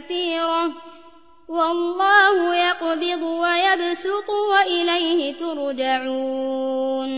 كثيرة. والله يقبض ويبسط وإليه ترجعون.